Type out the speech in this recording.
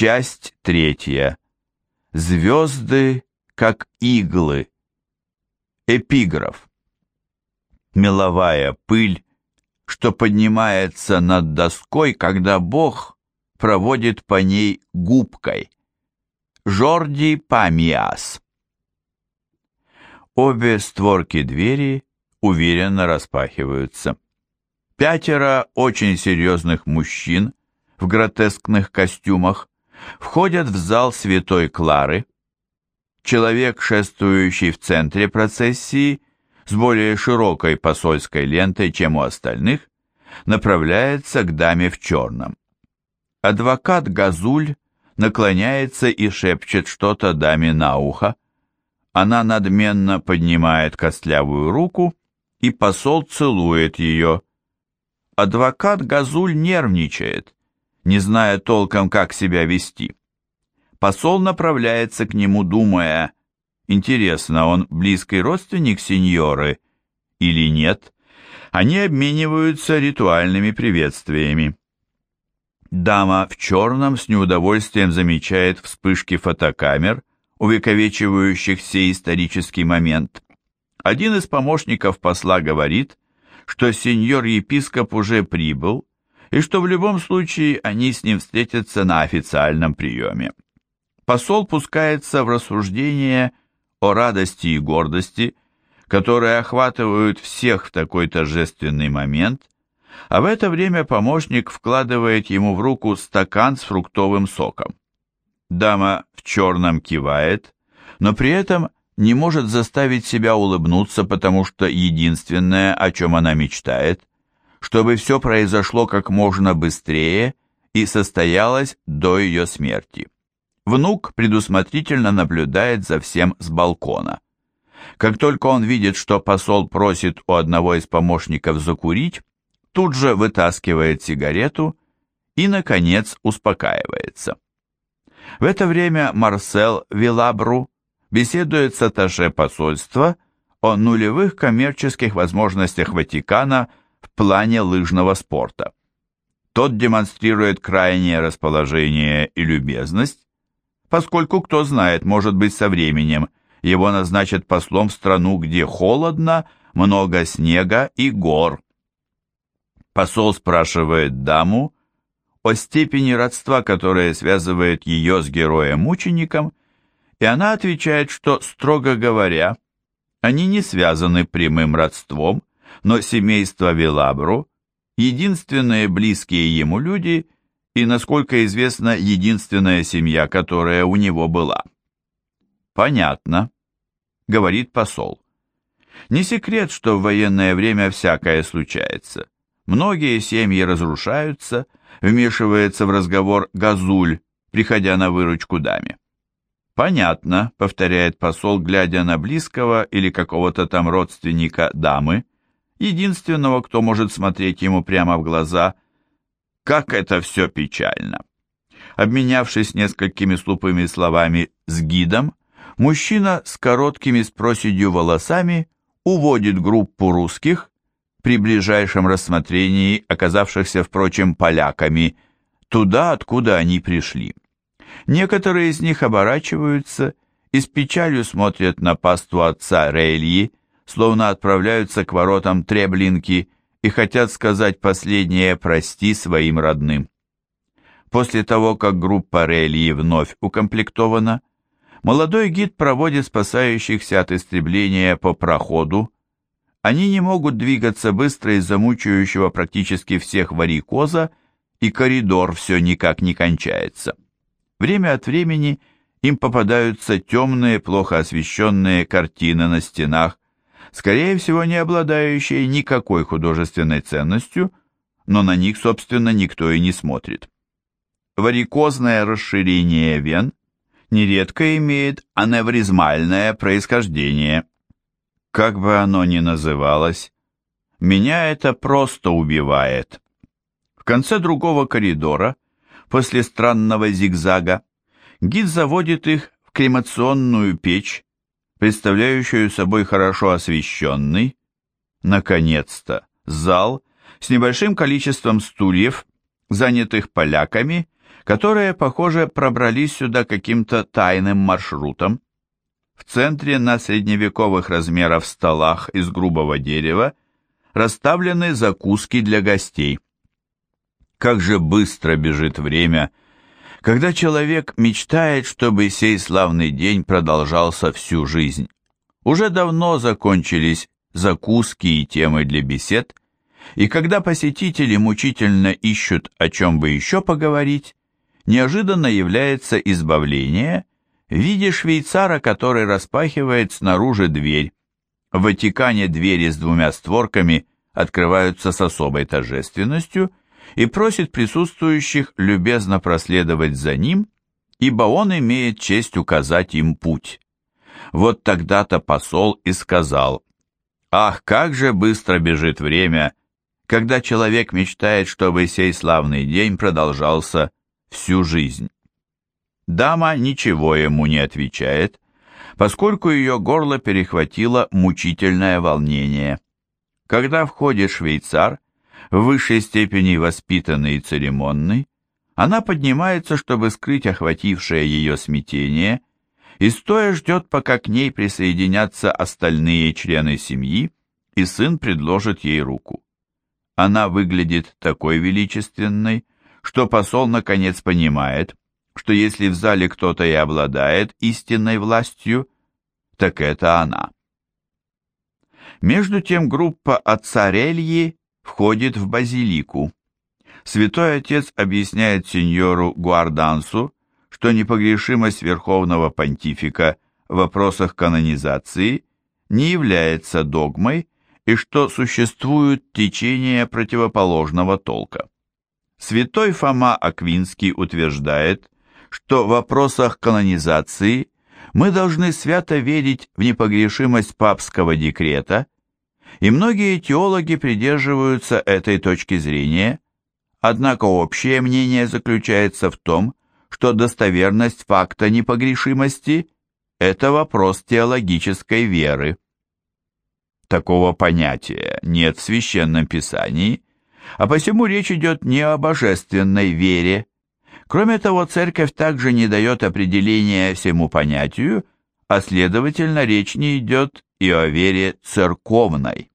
Часть третья. Звезды, как иглы. Эпиграф. Меловая пыль, что поднимается над доской, когда Бог проводит по ней губкой. Жорди Памиас. Обе створки двери уверенно распахиваются. Пятеро очень серьезных мужчин в гротескных костюмах входят в зал Святой Клары. Человек, шествующий в центре процессии, с более широкой посольской лентой, чем у остальных, направляется к даме в черном. Адвокат Газуль наклоняется и шепчет что-то даме на ухо. Она надменно поднимает костлявую руку, и посол целует ее. Адвокат Газуль нервничает не зная толком, как себя вести. Посол направляется к нему, думая, интересно, он близкий родственник сеньоры или нет? Они обмениваются ритуальными приветствиями. Дама в черном с неудовольствием замечает вспышки фотокамер, увековечивающих сей исторический момент. Один из помощников посла говорит, что сеньор-епископ уже прибыл и что в любом случае они с ним встретятся на официальном приеме. Посол пускается в рассуждение о радости и гордости, которые охватывают всех в такой торжественный момент, а в это время помощник вкладывает ему в руку стакан с фруктовым соком. Дама в черном кивает, но при этом не может заставить себя улыбнуться, потому что единственное, о чем она мечтает, чтобы все произошло как можно быстрее и состоялось до ее смерти. Внук предусмотрительно наблюдает за всем с балкона. Как только он видит, что посол просит у одного из помощников закурить, тут же вытаскивает сигарету и, наконец, успокаивается. В это время Марсел Вилабру беседует с атташе посольства о нулевых коммерческих возможностях Ватикана – плане лыжного спорта. Тот демонстрирует крайнее расположение и любезность, поскольку, кто знает, может быть, со временем его назначат послом в страну, где холодно, много снега и гор. Посол спрашивает даму о степени родства, которое связывает ее с героем-мучеником, и она отвечает, что, строго говоря, они не связаны прямым родством, но семейство Вилабру – единственные близкие ему люди и, насколько известно, единственная семья, которая у него была. «Понятно», — говорит посол. «Не секрет, что в военное время всякое случается. Многие семьи разрушаются, вмешивается в разговор Газуль, приходя на выручку даме. «Понятно», — повторяет посол, глядя на близкого или какого-то там родственника дамы, единственного, кто может смотреть ему прямо в глаза. Как это все печально! Обменявшись несколькими слупыми словами с гидом, мужчина с короткими с проседью волосами уводит группу русских, при ближайшем рассмотрении оказавшихся, впрочем, поляками, туда, откуда они пришли. Некоторые из них оборачиваются и с печалью смотрят на паству отца Рейли, словно отправляются к воротам Треблинки и хотят сказать последнее «прости» своим родным. После того, как группа Релии вновь укомплектована, молодой гид проводит спасающихся от истребления по проходу. Они не могут двигаться быстро из-за мучающего практически всех варикоза, и коридор все никак не кончается. Время от времени им попадаются темные, плохо освещенные картины на стенах, скорее всего, не обладающие никакой художественной ценностью, но на них, собственно, никто и не смотрит. Варикозное расширение вен нередко имеет аневризмальное происхождение. Как бы оно ни называлось, меня это просто убивает. В конце другого коридора, после странного зигзага, гид заводит их в кремационную печь, представляющую собой хорошо освещенный, наконец-то, зал с небольшим количеством стульев, занятых поляками, которые, похоже, пробрались сюда каким-то тайным маршрутом. В центре на средневековых размеров столах из грубого дерева расставлены закуски для гостей. Как же быстро бежит время, когда человек мечтает, чтобы сей славный день продолжался всю жизнь. Уже давно закончились закуски и темы для бесед, и когда посетители мучительно ищут, о чем бы еще поговорить, неожиданно является избавление в виде швейцара, который распахивает снаружи дверь. В Ватикане двери с двумя створками открываются с особой торжественностью и просит присутствующих любезно проследовать за ним, ибо он имеет честь указать им путь. Вот тогда-то посол и сказал, «Ах, как же быстро бежит время, когда человек мечтает, чтобы сей славный день продолжался всю жизнь». Дама ничего ему не отвечает, поскольку ее горло перехватило мучительное волнение. Когда входит швейцар, в высшей степени воспитанный и церемонный, она поднимается, чтобы скрыть охватившее ее смятение, и стоя ждет, пока к ней присоединятся остальные члены семьи, и сын предложит ей руку. Она выглядит такой величественной, что посол наконец понимает, что если в зале кто-то и обладает истинной властью, так это она. Между тем группа отца Рельи входит в базилику. Святой Отец объясняет сеньору Гуардансу, что непогрешимость Верховного Понтифика в вопросах канонизации не является догмой и что существуют течения противоположного толка. Святой Фома Аквинский утверждает, что в вопросах канонизации мы должны свято верить в непогрешимость папского декрета, и многие теологи придерживаются этой точки зрения, однако общее мнение заключается в том, что достоверность факта непогрешимости – это вопрос теологической веры. Такого понятия нет в Священном Писании, а посему речь идет не о божественной вере, Кроме того, церковь также не дает определения всему понятию, а следовательно речь не идет и о вере церковной.